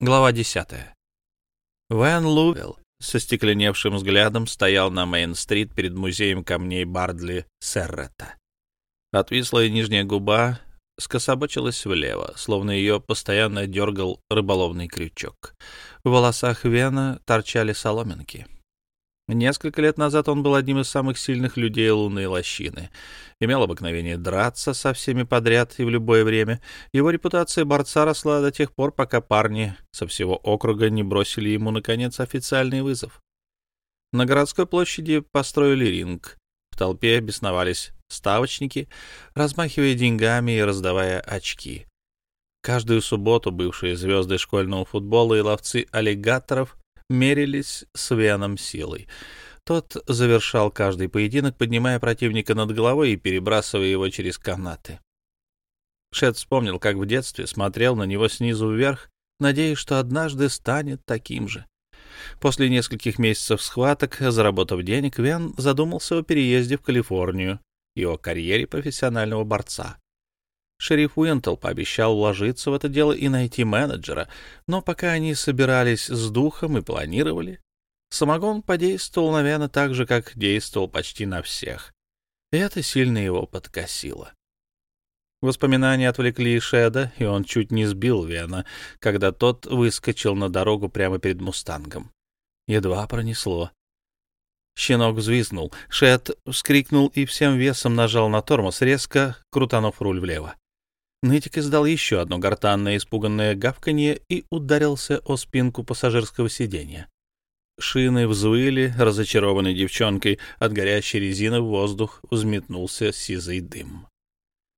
Глава 10. Вэн Лувелл со стекленевшим взглядом стоял на Мейн-стрит перед музеем камней Бардли Серрета. Отвислая нижняя губа скособочилась влево, словно ее постоянно дергал рыболовный крючок. В волосах Вена торчали соломинки — Несколько лет назад он был одним из самых сильных людей лунной лощины. Имел обыкновение драться со всеми подряд и в любое время. Его репутация борца росла до тех пор, пока парни со всего округа не бросили ему, наконец, официальный вызов. На городской площади построили ринг. В толпе бесновались ставочники, размахивая деньгами и раздавая очки. Каждую субботу бывшие звезды школьного футбола и ловцы аллигаторов мерились с Веном силой. Тот завершал каждый поединок, поднимая противника над головой и перебрасывая его через канаты. Шет вспомнил, как в детстве смотрел на него снизу вверх, надеясь, что однажды станет таким же. После нескольких месяцев схваток, заработав денег, Вен задумался о переезде в Калифорнию и о карьере профессионального борца. Шериф Уинтл пообещал вложиться в это дело и найти менеджера, но пока они собирались с духом и планировали, самогон подействовал, наверное, так же, как действовал почти на всех. И это сильно его подкосило. Воспоминания отвлекли Шеда, и он чуть не сбил Вена, когда тот выскочил на дорогу прямо перед «Мустангом». Едва пронесло. Щенок взвизнул. Шед вскрикнул и всем весом нажал на тормоз, резко крутанув руль влево. Нытик издал еще одно гортанное испуганное гавканье и ударился о спинку пассажирского сиденья. Шины взвыли, разочарованной девчонкой, от горящей резины в воздух взметнулся сизый дым.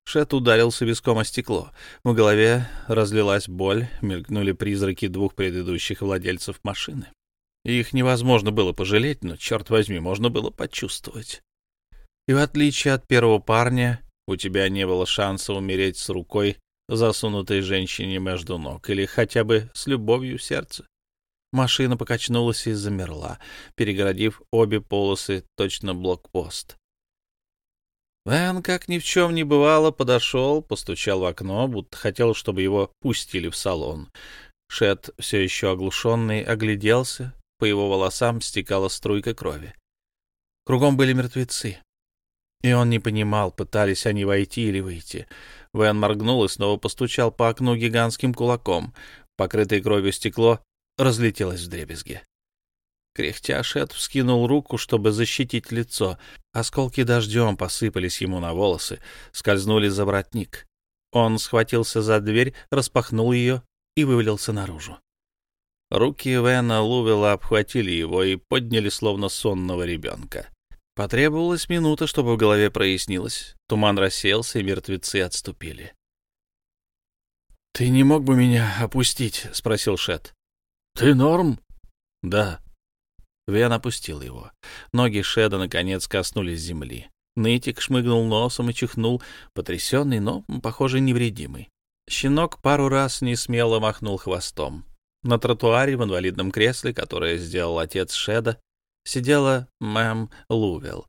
Шет ударился виском о стекло. В голове разлилась боль, мелькнули призраки двух предыдущих владельцев машины. Их невозможно было пожалеть, но, черт возьми, можно было почувствовать. И в отличие от первого парня, у тебя не было шанса умереть с рукой, засунутой женщине между ног, или хотя бы с любовью в сердце. Машина покачнулась и замерла, перегородив обе полосы, точно блокпост. Вэн, как ни в чем не бывало, подошел, постучал в окно, будто хотел, чтобы его пустили в салон. Шет, все еще оглушенный, огляделся, по его волосам стекала струйка крови. Кругом были мертвецы. И он не понимал, пытались они войти или выйти. Вэн моргнул и снова постучал по окну гигантским кулаком. Покрытое кровью стекло разлетелось в дребезги. Кряхтя Шет вскинул руку, чтобы защитить лицо. Осколки дождем посыпались ему на волосы, скользнули за воротник. Он схватился за дверь, распахнул ее и вывалился наружу. Руки Вэна Лувела обхватили его и подняли, словно сонного ребенка. Потребовалась минута, чтобы в голове прояснилось. Туман рассеялся, и мертвецы отступили. — Ты не мог бы меня опустить? — спросил Шет. — Ты норм? — Да. Вен опустил его. Ноги Шеда, наконец, коснулись земли. Нытик шмыгнул носом и чихнул, потрясенный, но, похоже, невредимый. Щенок пару раз несмело махнул хвостом. На тротуаре в инвалидном кресле, которое сделал отец Шеда, сидела мэм Лувел,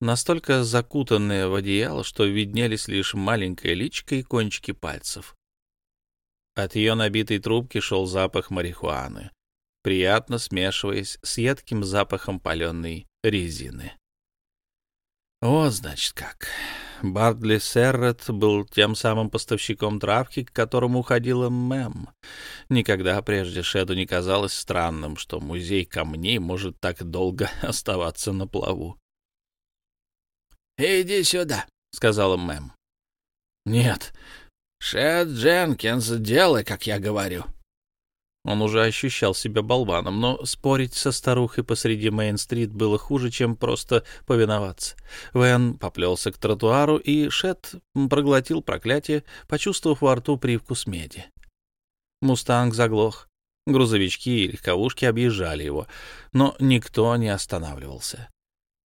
настолько закутанная в одеяло, что виднелись лишь маленькая личка и кончики пальцев. От ее набитой трубки шел запах марихуаны, приятно смешиваясь с едким запахом паленой резины. Вот, значит, как. Бардли Серрет был тем самым поставщиком травки, к которому уходила Мэм. Никогда прежде Шеду не казалось странным, что музей камней может так долго оставаться на плаву. «Иди сюда», — сказала Мэм. «Нет, Шед Дженкинс, делай, как я говорю», он уже ощущал себя болваном, но спорить со старухой посреди Мейн-стрит было хуже, чем просто повиноваться. Вэн поплелся к тротуару, и Шет проглотил проклятие, почувствовав во рту привкус меди. Мустанг заглох. Грузовички и легковушки объезжали его, но никто не останавливался.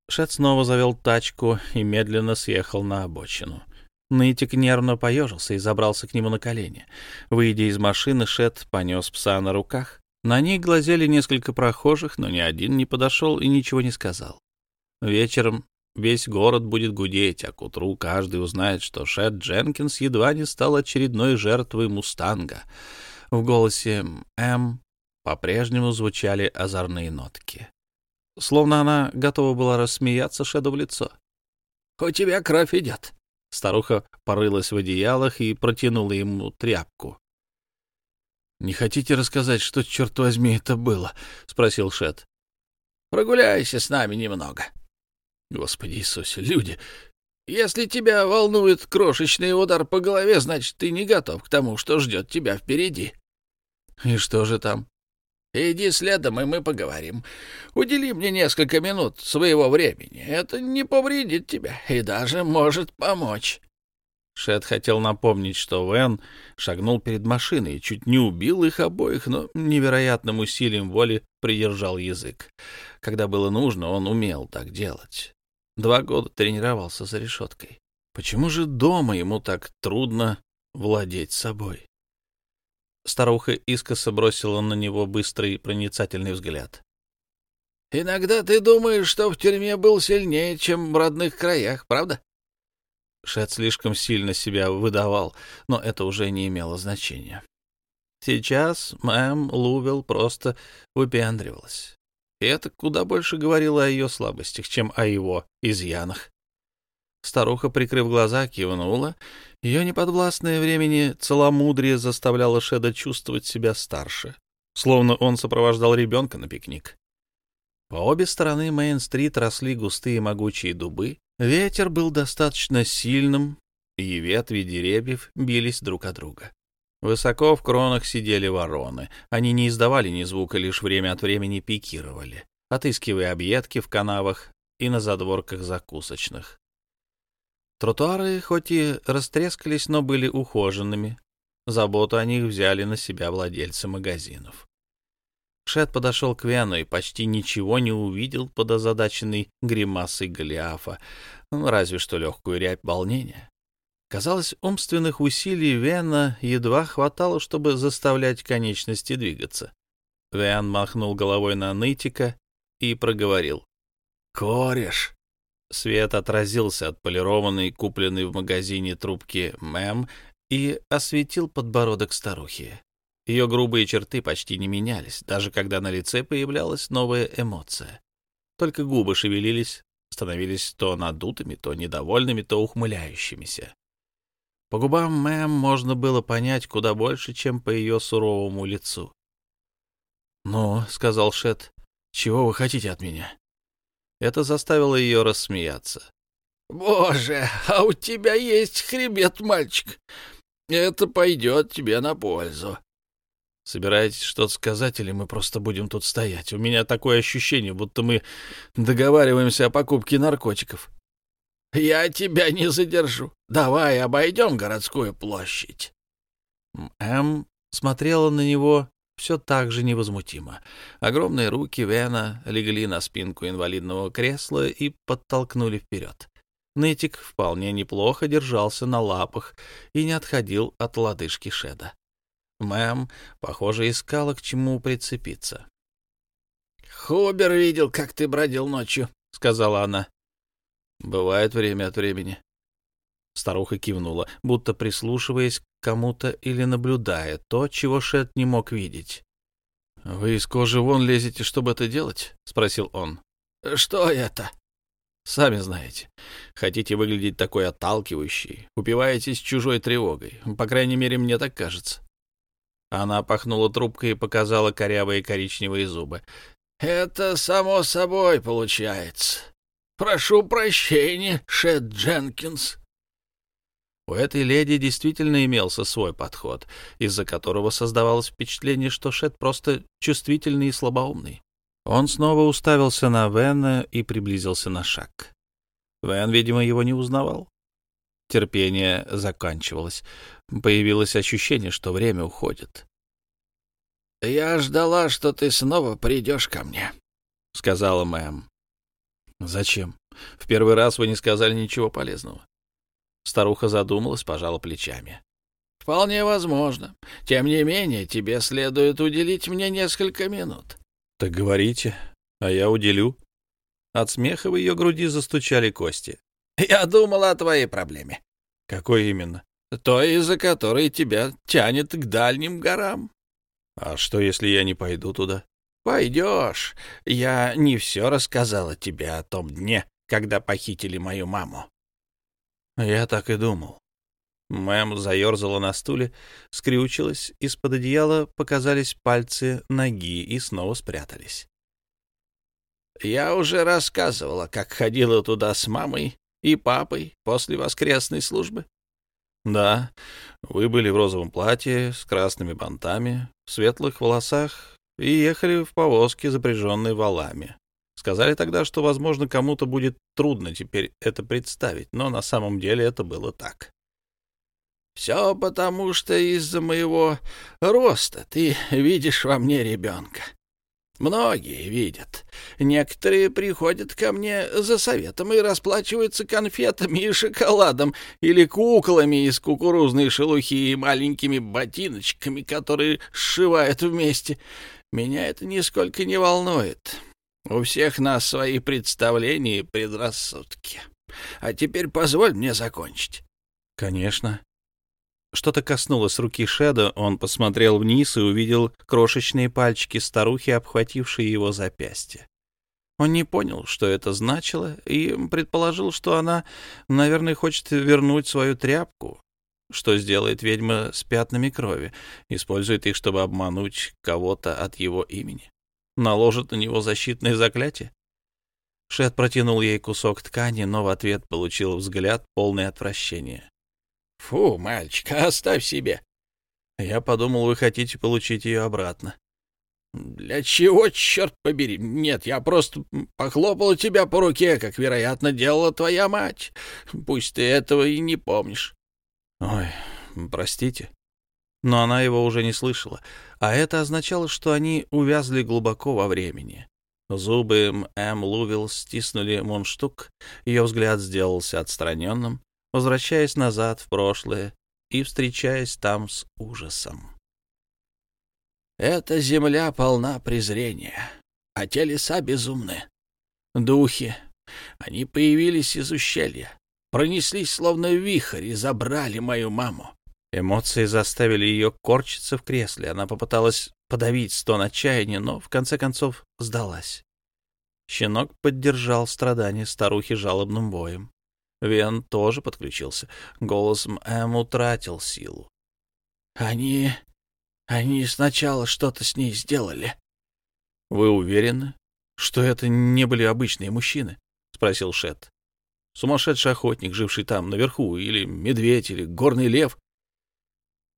Шет снова завел тачку и медленно съехал на обочину. Нытик нервно поежился и забрался к нему на колени. Выйдя из машины, Шет понес пса на руках. На них глазели несколько прохожих, но ни один не подошел и ничего не сказал. Вечером весь город будет гудеть, а к утру каждый узнает, что Шет Дженкинс едва не стал очередной жертвой «Мустанга». В голосе М по-прежнему звучали озорные нотки. Словно она готова была рассмеяться Шеду в лицо. — У тебя кровь идет. Старуха порылась в одеялах и протянула ему тряпку. — Не хотите рассказать, что, черт возьми, это было? — спросил Шет. — Прогуляйся с нами немного. — Господи Иисусе, люди! Если тебя волнует крошечный удар по голове, значит, ты не готов к тому, что ждет тебя впереди. — И что же там? Иди следом, и мы поговорим. Удели мне несколько минут своего времени. Это не повредит тебя и даже может помочь. Шет хотел напомнить, что Вен шагнул перед машиной и чуть не убил их обоих, но невероятным усилием воли придержал язык. Когда было нужно, он умел так делать. Два года тренировался за решеткой. Почему же дома ему так трудно владеть собой? Старуха искоса бросила на него быстрый проницательный взгляд. «Иногда ты думаешь, что в тюрьме был сильнее, чем в родных краях, правда?» Шет слишком сильно себя выдавал, но это уже не имело значения. Сейчас мэм Лувел просто выпендривалась. И это куда больше говорило о ее слабостях, чем о его изъянах. Старуха, прикрыв глаза, кивнула. Ее неподвластное времени целомудрие заставляло Шеда чувствовать себя старше, словно он сопровождал ребенка на пикник. По обе стороны Мейн-стрит росли густые могучие дубы, ветер был достаточно сильным, и ветви деревьев бились друг о друга. Высоко в кронах сидели вороны. Они не издавали ни звука, лишь время от времени пикировали, отыскивая объедки в канавах и на задворках закусочных. Тротуары хоть и растрескались, но были ухоженными. Заботу о них взяли на себя владельцы магазинов. Шет подошел к Вену и почти ничего не увидел под озадаченной гримасой Голиафа, ну, разве что легкую рябь волнения. Казалось, умственных усилий Вена едва хватало, чтобы заставлять конечности двигаться. Вен махнул головой на нытика и проговорил. «Кореш!» Свет отразился от полированной, купленной в магазине трубки «Мэм» и осветил подбородок старухи. Ее грубые черты почти не менялись, даже когда на лице появлялась новая эмоция. Только губы шевелились, становились то надутыми, то недовольными, то ухмыляющимися. По губам мэм можно было понять куда больше, чем по ее суровому лицу. «Ну», — сказал Шет, — «чего вы хотите от меня?» Это заставило ее рассмеяться. «Боже, а у тебя есть хребет, мальчик. Это пойдет тебе на пользу». «Собираетесь что-то сказать, или мы просто будем тут стоять? У меня такое ощущение, будто мы договариваемся о покупке наркотиков». «Я тебя не задержу. Давай обойдем городскую площадь». М смотрела на него все так же невозмутимо. Огромные руки Вена легли на спинку инвалидного кресла и подтолкнули вперед. Нытик вполне неплохо держался на лапах и не отходил от лодыжки Шеда. Мэм, похоже, искала к чему прицепиться. — Хубер видел, как ты бродил ночью, — сказала она. — Бывает время от времени. Старуха кивнула, будто прислушиваясь к кому-то или наблюдая то, чего Шет не мог видеть. — Вы из кожи вон лезете, чтобы это делать? — спросил он. — Что это? — Сами знаете. Хотите выглядеть такой отталкивающей, упиваетесь чужой тревогой. По крайней мере, мне так кажется. Она пахнула трубкой и показала корявые коричневые зубы. — Это само собой получается. Прошу прощения, Шет Дженкинс. У этой леди действительно имелся свой подход, из-за которого создавалось впечатление, что Шет просто чувствительный и слабоумный. Он снова уставился на Вена и приблизился на шаг. Вен, видимо, его не узнавал. Терпение заканчивалось. Появилось ощущение, что время уходит. — Я ждала, что ты снова придешь ко мне, — сказала мэм. — Зачем? В первый раз вы не сказали ничего полезного. Старуха задумалась, пожала плечами. — Вполне возможно. Тем не менее, тебе следует уделить мне несколько минут. — Так говорите, а я уделю. От смеха в ее груди застучали кости. — Я думал о твоей проблеме. — Какой именно? — Той, из-за которой тебя тянет к дальним горам. А что, если я не пойду туда? Пойдешь. Я не все рассказала тебе о том дне, когда похитили мою маму. Я так и думал. Мэм заерзала на стуле, скрючилась, из-под одеяла показались пальцы ноги и снова спрятались. Я уже рассказывала, как ходила туда с мамой и папой после воскресной службы. Да, вы были в розовом платье с красными бантами, в светлых волосах и ехали в повозке, запряженной валами. Сказали тогда, что, возможно, кому-то будет трудно теперь это представить, но на самом деле это было так. Все потому, что из-за моего роста ты видишь во мне ребенка. Многие видят. Некоторые приходят ко мне за советом и расплачиваются конфетами и шоколадом или куклами из кукурузной шелухи и маленькими ботиночками, которые сшивают вместе. Меня это нисколько не волнует. У всех нас свои представления и предрассудки. А теперь позволь мне закончить. — Конечно. Что-то коснулось руки Шеда, он посмотрел вниз и увидел крошечные пальчики старухи, обхватившие его запястье. Он не понял, что это значило, и предположил, что она, наверное, хочет вернуть свою тряпку, что сделает ведьма с пятнами крови, использует их, чтобы обмануть кого-то от его имени, наложит на него защитное заклятие. Шет протянул ей кусок ткани, но в ответ получил взгляд, полный отвращения. Фу, мальчик, оставь себе. Я подумал, вы хотите получить ее обратно. Для чего, черт побери? Нет, я просто похлопал тебя по руке, как, вероятно, делала твоя мать. Пусть ты этого и не помнишь. Ой, простите. Но она его уже не слышала, а это означало, что они увязли глубоко во времени. Зубы М. Лувил стиснули мундштук, ее взгляд сделался отстраненным, возвращаясь назад в прошлое и встречаясь там с ужасом. «Эта земля полна презрения, а те леса безумны. Духи, они появились из ущелья, пронеслись словно вихрь и забрали мою маму. Эмоции заставили ее корчиться в кресле. Она попыталась подавить стон отчаяния, но в конце концов сдалась. Щенок поддержал страдания старухи жалобным воем. Вен тоже подключился. Голос М утратил силу. «Они... они сначала что-то с ней сделали». «Вы уверены, что это не были обычные мужчины?» — спросил Шет. «Сумасшедший охотник, живший там наверху, или медведь, или горный лев?»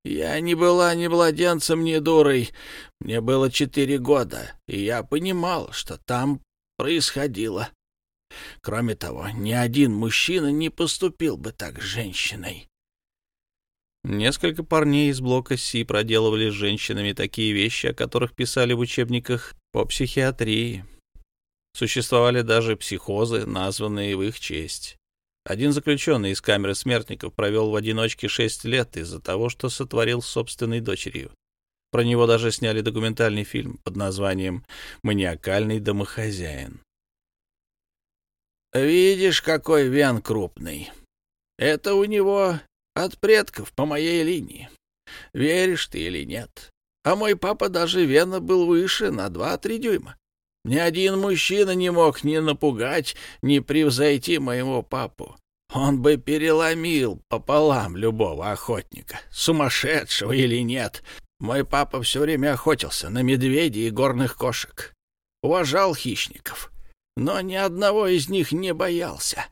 «Я не была ни младенцем, ни дурой. Мне было четыре года, и я понимал, что там происходило. Кроме того, ни один мужчина не поступил бы так с женщиной. Несколько парней из блока Си проделывали с женщинами такие вещи, о которых писали в учебниках по психиатрии. Существовали даже психозы, названные в их честь. Один заключенный из камеры смертников провел в одиночке шесть лет из-за того, что сотворил с собственной дочерью. Про него даже сняли документальный фильм под названием «Маниакальный домохозяин». Видишь, какой вен крупный. Это у него от предков по моей линии. Веришь ты или нет? А мой папа даже вена был выше на два-три дюйма. Ни один мужчина не мог ни напугать, ни превзойти моего папу. Он бы переломил пополам любого охотника, сумасшедшего или нет. Мой папа все время охотился на медведей и горных кошек. Уважал хищников но ни одного из них не боялся.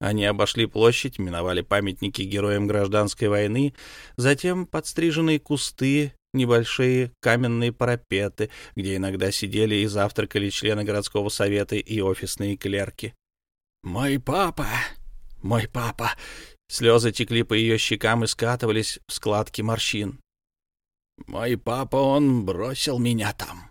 Они обошли площадь, миновали памятники героям гражданской войны, затем подстриженные кусты, небольшие каменные парапеты, где иногда сидели и завтракали члены городского совета и офисные клерки. «Мой папа! Мой папа!» Слезы текли по ее щекам и скатывались в складки морщин. «Мой папа, он бросил меня там.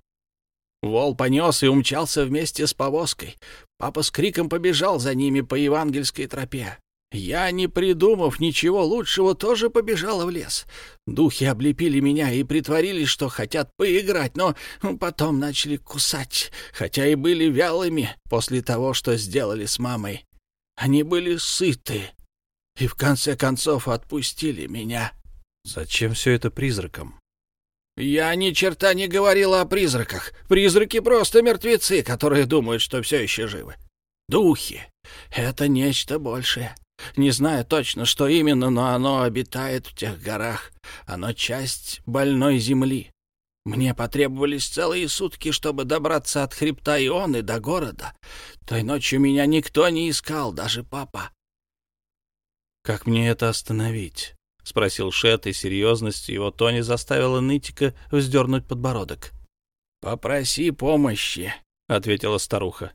Вол понес и умчался вместе с повозкой. Папа с криком побежал за ними по евангельской тропе. Я, не придумав ничего лучшего, тоже побежала в лес. Духи облепили меня и притворились, что хотят поиграть, но потом начали кусать, хотя и были вялыми после того, что сделали с мамой. Они были сыты и в конце концов отпустили меня. Зачем все это призракам? Я ни черта не говорила о призраках. Призраки просто мертвецы, которые думают, что все еще живы. Духи — это нечто большее. Не знаю точно, что именно, но оно обитает в тех горах. Оно часть больной земли. Мне потребовались целые сутки, чтобы добраться от хребта Ионы до города. Той ночью меня никто не искал, даже папа. «Как мне это остановить?» — спросил Шет, и серьезность его тони заставила нытика вздернуть подбородок. «Попроси помощи», — ответила старуха.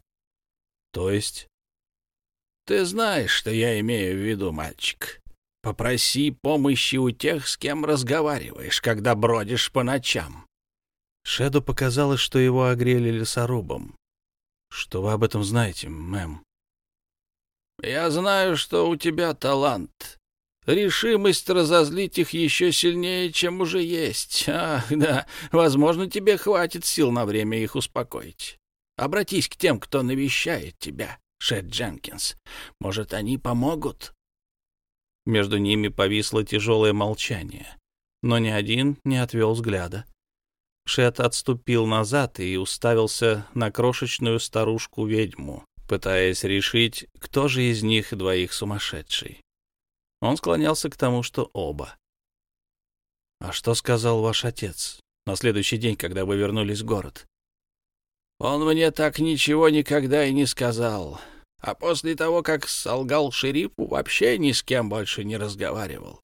«То есть?» «Ты знаешь, что я имею в виду, мальчик. Попроси помощи у тех, с кем разговариваешь, когда бродишь по ночам». Шеду показалось, что его огрели лесорубом. «Что вы об этом знаете, мэм?» «Я знаю, что у тебя талант. Решимость разозлить их еще сильнее, чем уже есть. Ах, да, возможно, тебе хватит сил на время их успокоить. Обратись к тем, кто навещает тебя, Шет Дженкинс. Может, они помогут?» Между ними повисло тяжелое молчание, но ни один не отвел взгляда. Шет отступил назад и уставился на крошечную старушку-ведьму, пытаясь решить, кто же из них двоих сумасшедший. Он склонялся к тому, что оба. «А что сказал ваш отец на следующий день, когда вы вернулись в город?» «Он мне так ничего никогда и не сказал. А после того, как солгал шерифу, вообще ни с кем больше не разговаривал.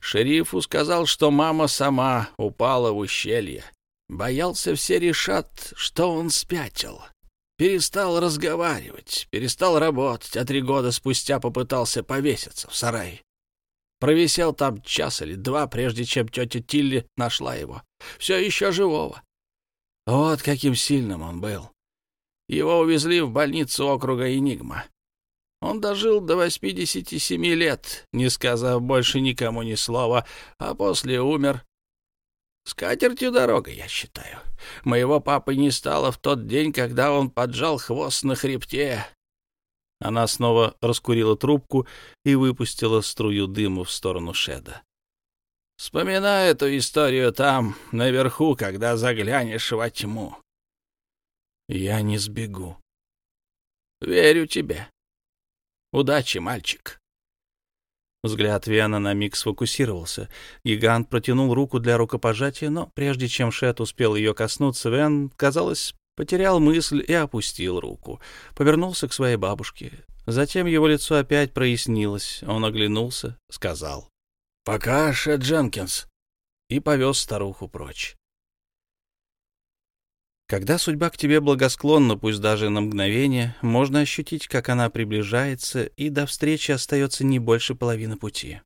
Шерифу сказал, что мама сама упала в ущелье. Боялся, все решат, что он спятил. Перестал разговаривать, перестал работать, а три года спустя попытался повеситься в сарае. Провисел там час или два, прежде чем тетя Тилли нашла его. Все еще живого. Вот каким сильным он был. Его увезли в больницу округа Энигма. Он дожил до 87 лет, не сказав больше никому ни слова, а после умер с катертью дорога, я считаю. Моего папы не стало в тот день, когда он поджал хвост на хребте. Она снова раскурила трубку и выпустила струю дыма в сторону Шеда. Вспоминай эту историю там, наверху, когда заглянешь во тьму. Я не сбегу. Верю тебе. Удачи, мальчик. Взгляд Вена на миг сфокусировался. Гигант протянул руку для рукопожатия, но прежде чем Шет успел ее коснуться, Вен, казалось, потерял мысль и опустил руку. Повернулся к своей бабушке. Затем его лицо опять прояснилось. Он оглянулся, сказал «Пока, Шет Дженкинс!» и повез старуху прочь. Когда судьба к тебе благосклонна, пусть даже на мгновение, можно ощутить, как она приближается, и до встречи остается не больше половины пути.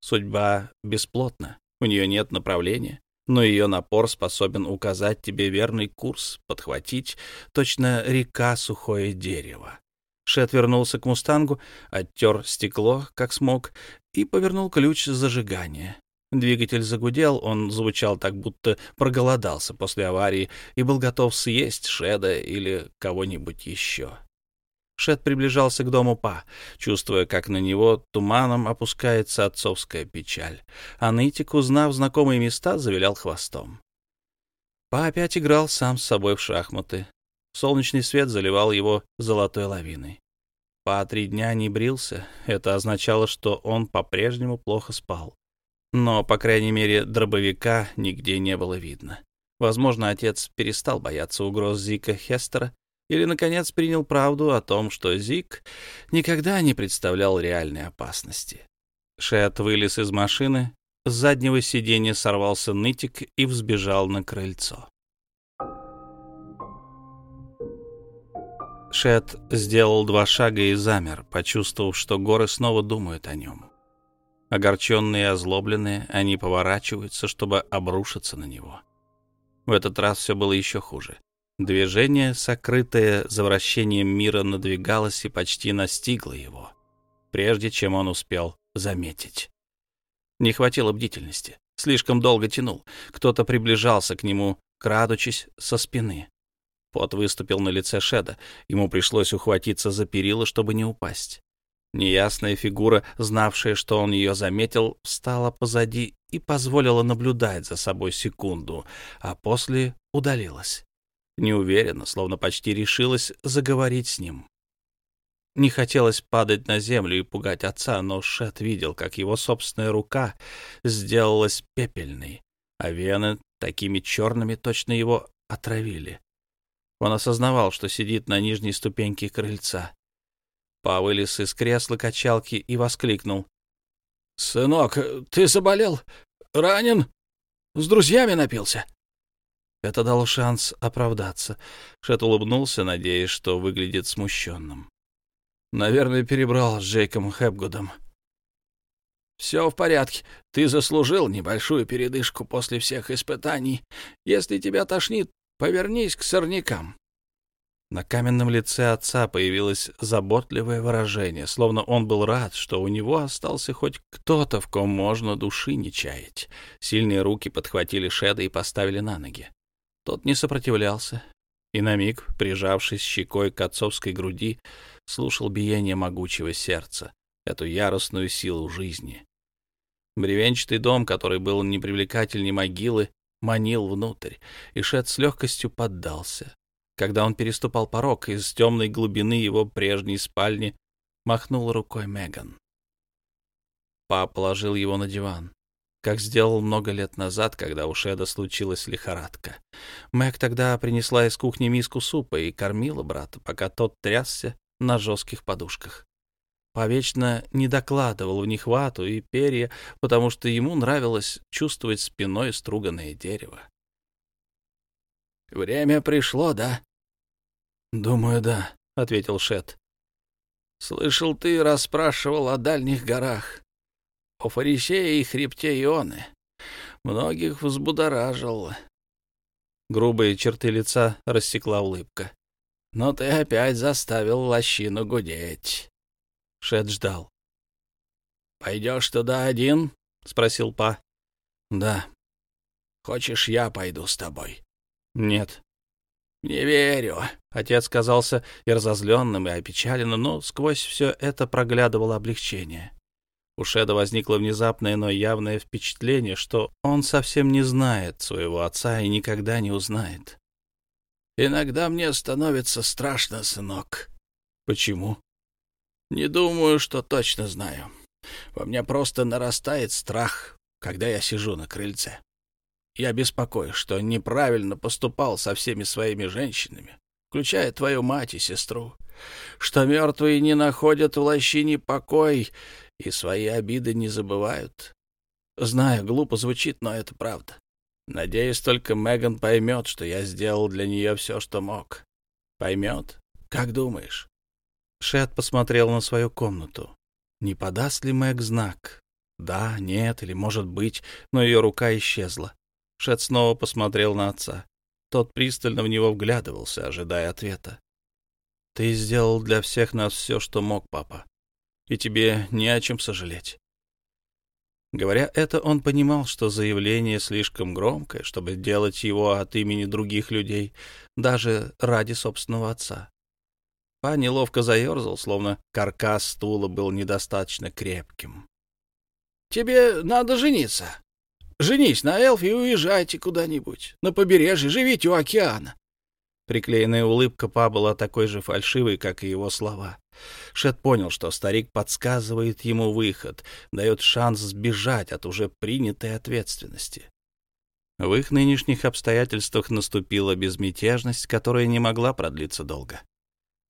Судьба бесплотна, у нее нет направления, но ее напор способен указать тебе верный курс, подхватить точно река сухое дерево. Шет вернулся к «Мустангу», оттер стекло, как смог, и повернул ключ зажигания. Двигатель загудел, он звучал так, будто проголодался после аварии и был готов съесть Шеда или кого-нибудь еще. Шед приближался к дому Па, чувствуя, как на него туманом опускается отцовская печаль, а нытик, узнав знакомые места, завилял хвостом. Па опять играл сам с собой в шахматы. Солнечный свет заливал его золотой лавиной. Па три дня не брился, это означало, что он по-прежнему плохо спал но, по крайней мере, дробовика нигде не было видно. Возможно, отец перестал бояться угроз Зика Хестера или, наконец, принял правду о том, что Зик никогда не представлял реальной опасности. Шет вылез из машины, с заднего сиденья сорвался нытик и взбежал на крыльцо. Шет сделал два шага и замер, почувствовав, что горы снова думают о нем. Огорченные и озлобленные, они поворачиваются, чтобы обрушиться на него. В этот раз все было еще хуже. Движение, сокрытое за вращением мира, надвигалось и почти настигло его, прежде чем он успел заметить. Не хватило бдительности. Слишком долго тянул. Кто-то приближался к нему, крадучись со спины. Пот выступил на лице Шеда. Ему пришлось ухватиться за перила, чтобы не упасть. Неясная фигура, знавшая, что он ее заметил, встала позади и позволила наблюдать за собой секунду, а после удалилась. Неуверенно, словно почти решилась заговорить с ним. Не хотелось падать на землю и пугать отца, но Шет видел, как его собственная рука сделалась пепельной, а вены такими черными точно его отравили. Он осознавал, что сидит на нижней ступеньке крыльца. Па вылез из кресла качалки и воскликнул. — Сынок, ты заболел? Ранен? С друзьями напился? Это дало шанс оправдаться. Шет улыбнулся, надеясь, что выглядит смущенным. Наверное, перебрал с Джейком Хэпгудом. «Все в порядке. Ты заслужил небольшую передышку после всех испытаний. Если тебя тошнит, повернись к сорнякам. На каменном лице отца появилось заботливое выражение, словно он был рад, что у него остался хоть кто-то, в ком можно души не чаять. Сильные руки подхватили Шеда и поставили на ноги. Тот не сопротивлялся, и на миг, прижавшись щекой к отцовской груди, слушал биение могучего сердца, эту яростную силу жизни. Бревенчатый дом, который был непривлекательней могилы, манил внутрь, и Шед с легкостью поддался. Когда он переступал порог, из темной глубины его прежней спальни махнул рукой Меган. Пап положил его на диван, как сделал много лет назад, когда у Шеда случилась лихорадка. Мэг тогда принесла из кухни миску супа и кормила брата, пока тот трясся на жестких подушках. Повечно не докладывал в них вату и перья, потому что ему нравилось чувствовать спиной струганное дерево. «Время пришло, да?» «Думаю, да», — ответил Шет. «Слышал, ты расспрашивал о дальних горах, о фарисее и хребте Ионы. Многих взбудоражил». Грубые черты лица рассекла улыбка. «Но ты опять заставил лощину гудеть». Шет ждал. «Пойдешь туда один?» — спросил Па. «Да». «Хочешь, я пойду с тобой?» «Нет». «Не верю», — отец казался и разозленным, и опечаленным, но сквозь все это проглядывало облегчение. У Шеда возникло внезапное, но явное впечатление, что он совсем не знает своего отца и никогда не узнает. «Иногда мне становится страшно, сынок». «Почему?» «Не думаю, что точно знаю. Во мне просто нарастает страх, когда я сижу на крыльце. Я беспокоюсь, что неправильно поступал со всеми своими женщинами, включая твою мать и сестру, что мертвые не находят в лощине покой и свои обиды не забывают. Знаю, глупо звучит, но это правда. Надеюсь, только Меган поймет, что я сделал для нее все, что мог. Поймет? Как думаешь? Шет посмотрел на свою комнату. Не подаст ли Мэг знак? Да, нет или, может быть, но ее рука исчезла. Шет снова посмотрел на отца. Тот пристально в него вглядывался, ожидая ответа. «Ты сделал для всех нас все, что мог, папа, и тебе не о чем сожалеть». Говоря это, он понимал, что заявление слишком громкое, чтобы делать его от имени других людей, даже ради собственного отца. Па неловко заерзал, словно каркас стула был недостаточно крепким. «Тебе надо жениться», Женись на Элфе и уезжайте куда-нибудь. На побережье, живите у океана. Приклеенная улыбка Па была такой же фальшивой, как и его слова. Шет понял, что старик подсказывает ему выход, дает шанс сбежать от уже принятой ответственности. В их нынешних обстоятельствах наступила безмятежность, которая не могла продлиться долго.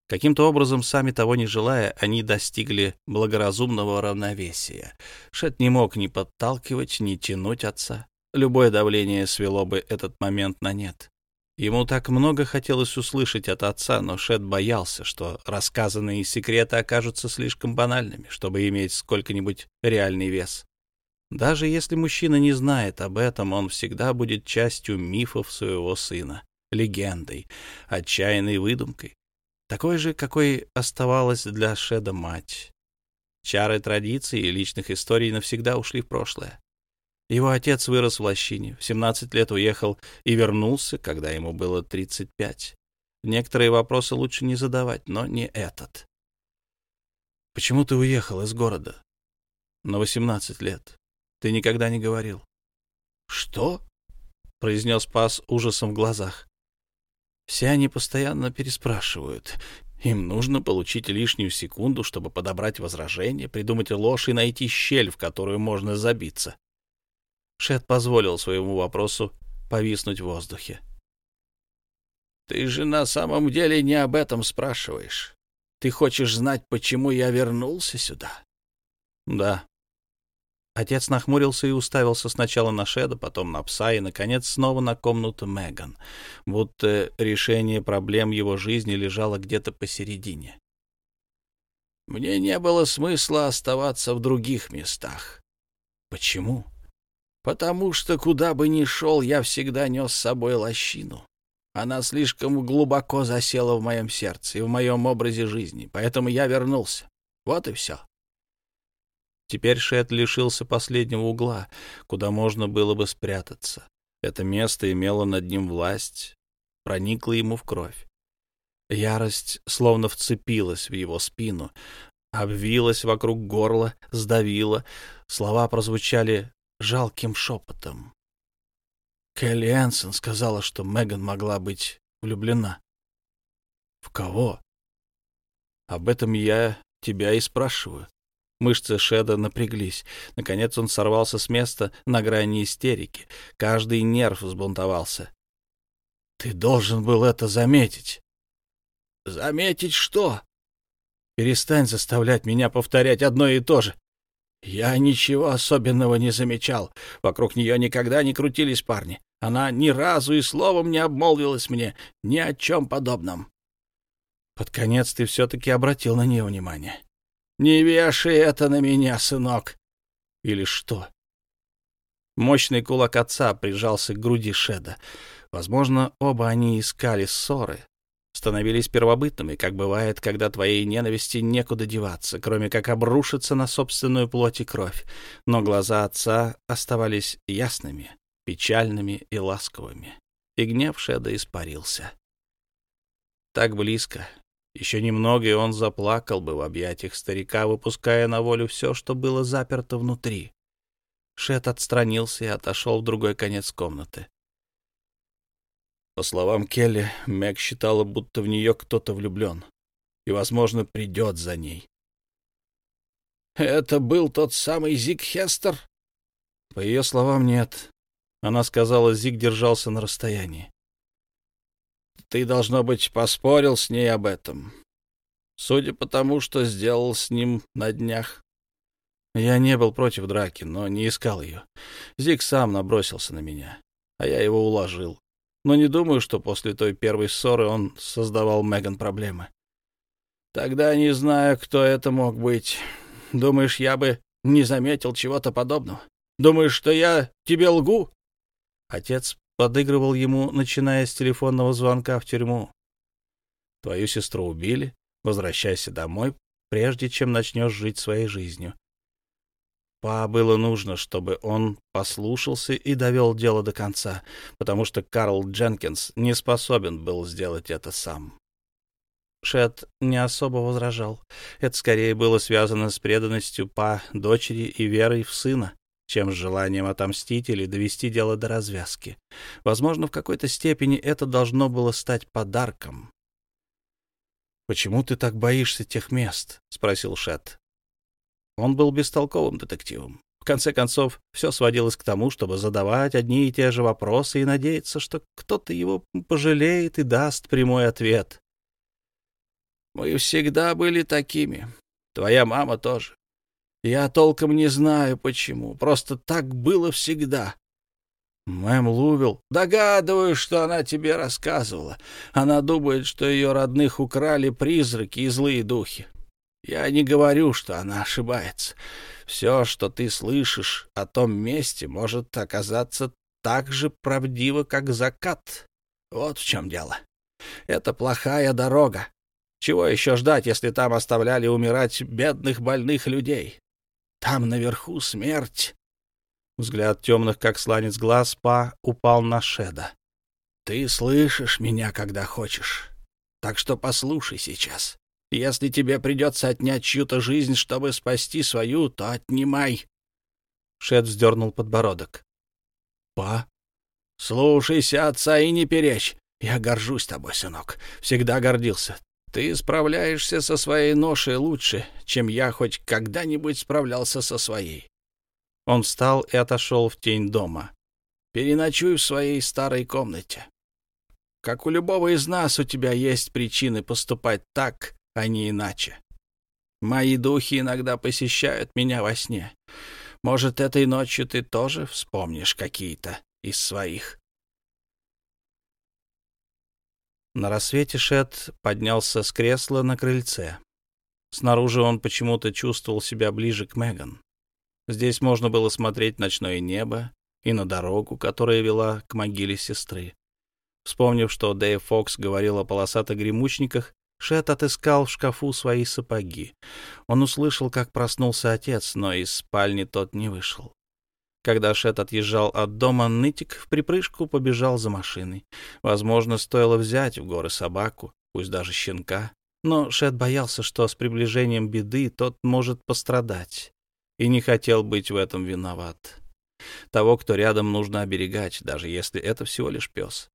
Каким-то образом, сами того не желая, они достигли благоразумного равновесия. Шет не мог ни подталкивать, ни тянуть отца. Любое давление свело бы этот момент на нет. Ему так много хотелось услышать от отца, но Шет боялся, что рассказанные секреты окажутся слишком банальными, чтобы иметь сколько-нибудь реальный вес. Даже если мужчина не знает об этом, он всегда будет частью мифов своего сына, легендой, отчаянной выдумкой, такой же, какой оставалась для Шеда мать. Чары традиций и личных историй навсегда ушли в прошлое. Его отец вырос в лощине, в 17 лет уехал и вернулся, когда ему было 35. Некоторые вопросы лучше не задавать, но не этот. Почему ты уехал из города? На восемнадцать лет. Ты никогда не говорил. Что? произнес Пас ужасом в глазах. Все они постоянно переспрашивают. Им нужно получить лишнюю секунду, чтобы подобрать возражение, придумать ложь и найти щель, в которую можно забиться. Шет позволил своему вопросу повиснуть в воздухе. «Ты же на самом деле не об этом спрашиваешь. Ты хочешь знать, почему я вернулся сюда?» «Да». Отец нахмурился и уставился сначала на Шеда, потом на пса и, наконец, снова на комнату Меган, будто решение проблем его жизни лежало где-то посередине. «Мне не было смысла оставаться в других местах». «Почему?» «Потому что куда бы ни шел, я всегда нес с собой лощину. Она слишком глубоко засела в моем сердце и в моем образе жизни, поэтому я вернулся. Вот и все. Теперь Шет лишился последнего угла, куда можно было бы спрятаться. Это место имело над ним власть, проникло ему в кровь. Ярость словно вцепилась в его спину, обвилась вокруг горла, сдавила. Слова прозвучали жалким шепотом. Келли Энсон сказала, что Меган могла быть влюблена. В кого? Об этом я тебя и спрашиваю. Мышцы Шеда напряглись. Наконец он сорвался с места на грани истерики. Каждый нерв взбунтовался. Ты должен был это заметить. Заметить что? Перестань заставлять меня повторять одно и то же. Я ничего особенного не замечал. Вокруг нее никогда не крутились парни. Она ни разу и словом не обмолвилась мне ни о чем подобном. Под конец ты все-таки обратил на нее внимание. Не вешай это на меня, сынок. Или что? Мощный кулак отца прижался к груди Шеда. Возможно, оба они искали ссоры, становились первобытными, как бывает, когда твоей ненависти некуда деваться, кроме как обрушиться на собственную плоть и кровь. Но глаза отца оставались ясными, печальными и ласковыми, и гнев Шеда испарился. Так близко. Еще немного, и он заплакал бы в объятиях старика, выпуская на волю все, что было заперто внутри. Шед отстранился и отошел в другой конец комнаты. По словам Келли, Мэг считала, будто в нее кто-то влюблен и, возможно, придет за ней. «Это был тот самый Зиг Хестер?» По ее словам, нет. Она сказала, Зиг держался на расстоянии. Ты, должно быть, поспорил с ней об этом. Судя по тому, что сделал с ним на днях. Я не был против драки, но не искал ее. Зиг сам набросился на меня, а я его уложил. Но не думаю, что после той первой ссоры он создавал Меган проблемы. Тогда не знаю, кто это мог быть. Думаешь, я бы не заметил чего-то подобного? Думаешь, что я тебе лгу? Отец подыгрывал ему, начиная с телефонного звонка в тюрьму. Твою сестру убили, возвращайся домой, прежде чем начнешь жить своей жизнью. Па было нужно, чтобы он послушался и довел дело до конца, потому что Карл Дженкинс не способен был сделать это сам. Шет не особо возражал. Это скорее было связано с преданностью Па дочери и верой в сына чем с желанием отомстить или довести дело до развязки. Возможно, в какой-то степени это должно было стать подарком. «Почему ты так боишься тех мест?» — спросил Шет. Он был бестолковым детективом. В конце концов, все сводилось к тому, чтобы задавать одни и те же вопросы и надеяться, что кто-то его пожалеет и даст прямой ответ. «Мы всегда были такими. Твоя мама тоже. Я толком не знаю, почему. Просто так было всегда. Мэм Лувил, догадываюсь, что она тебе рассказывала. Она думает, что ее родных украли призраки и злые духи. Я не говорю, что она ошибается. Все, что ты слышишь о том месте, может оказаться так же правдиво, как закат. Вот в чем дело. Это плохая дорога. Чего еще ждать, если там оставляли умирать бедных больных людей? Там наверху смерть. Взгляд темных, как сланец глаз, Па упал на Шеда. Ты слышишь меня, когда хочешь. Так что послушай сейчас. Если тебе придется отнять чью-то жизнь, чтобы спасти свою, то отнимай. Шет вздернул подбородок. Па, слушайся отца и не перечь. Я горжусь тобой, сынок. Всегда гордился. Ты справляешься со своей ношей лучше, чем я хоть когда-нибудь справлялся со своей. Он встал и отошел в тень дома. Переночуй в своей старой комнате. Как у любого из нас, у тебя есть причины поступать так, а не иначе. Мои духи иногда посещают меня во сне. Может, этой ночью ты тоже вспомнишь какие-то из своих. На рассвете Шет поднялся с кресла на крыльце. Снаружи он почему-то чувствовал себя ближе к Меган. Здесь можно было смотреть ночное небо и на дорогу, которая вела к могиле сестры. Вспомнив, что Дэйв Фокс говорил о полосатых гремучниках, Шет отыскал в шкафу свои сапоги. Он услышал, как проснулся отец, но из спальни тот не вышел. Когда Шет отъезжал от дома, нытик в припрыжку побежал за машиной. Возможно, стоило взять в горы собаку, пусть даже щенка. Но Шет боялся, что с приближением беды тот может пострадать, и не хотел быть в этом виноват. Того, кто рядом, нужно оберегать, даже если это всего лишь пес.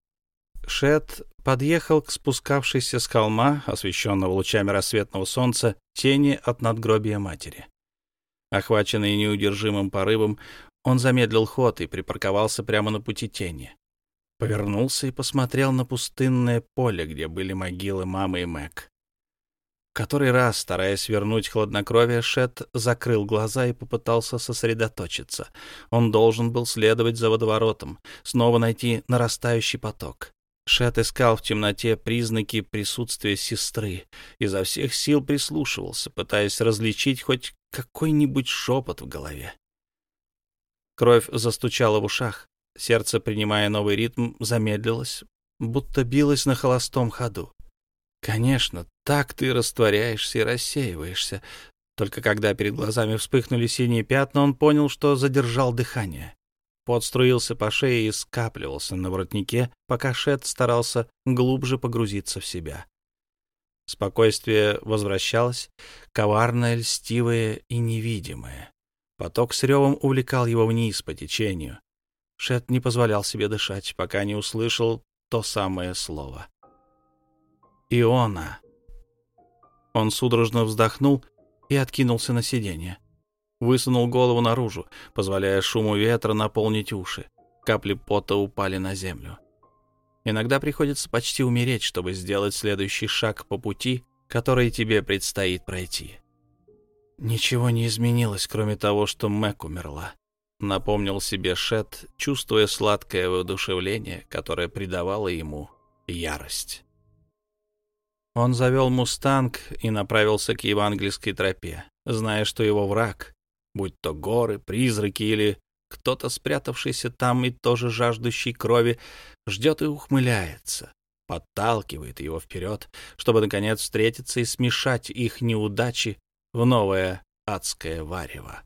Шет подъехал к спускавшейся с холма, освещенного лучами рассветного солнца, тени от надгробия матери. Охваченный неудержимым порывом, он замедлил ход и припарковался прямо на пути тени. Повернулся и посмотрел на пустынное поле, где были могилы мамы и Мэг. Который раз, стараясь вернуть хладнокровие, Шет закрыл глаза и попытался сосредоточиться. Он должен был следовать за водоворотом, снова найти нарастающий поток. Шет искал в темноте признаки присутствия сестры, изо всех сил прислушивался, пытаясь различить хоть какой-нибудь шепот в голове. Кровь застучала в ушах. Сердце, принимая новый ритм, замедлилось, будто билось на холостом ходу. Конечно, так ты растворяешься и рассеиваешься. Только когда перед глазами вспыхнули синие пятна, он понял, что задержал дыхание. Пот струился по шее и скапливался на воротнике, пока Шет старался глубже погрузиться в себя. Спокойствие возвращалось, коварное, льстивое и невидимое. Поток с ревом увлекал его вниз по течению. Шет не позволял себе дышать, пока не услышал то самое слово. «Иона». Он судорожно вздохнул и откинулся на сиденье. Высунул голову наружу, позволяя шуму ветра наполнить уши. Капли пота упали на землю. Иногда приходится почти умереть, чтобы сделать следующий шаг по пути, который тебе предстоит пройти. Ничего не изменилось, кроме того, что Мэг умерла. Напомнил себе Шет, чувствуя сладкое воодушевление, которое придавало ему ярость. Он завел «Мустанг» и направился к евангельской тропе, зная, что его враг, будь то горы, призраки или кто-то, спрятавшийся там и тоже жаждущий крови, ждет и ухмыляется, подталкивает его вперед, чтобы, наконец, встретиться и смешать их неудачи в новое адское варево.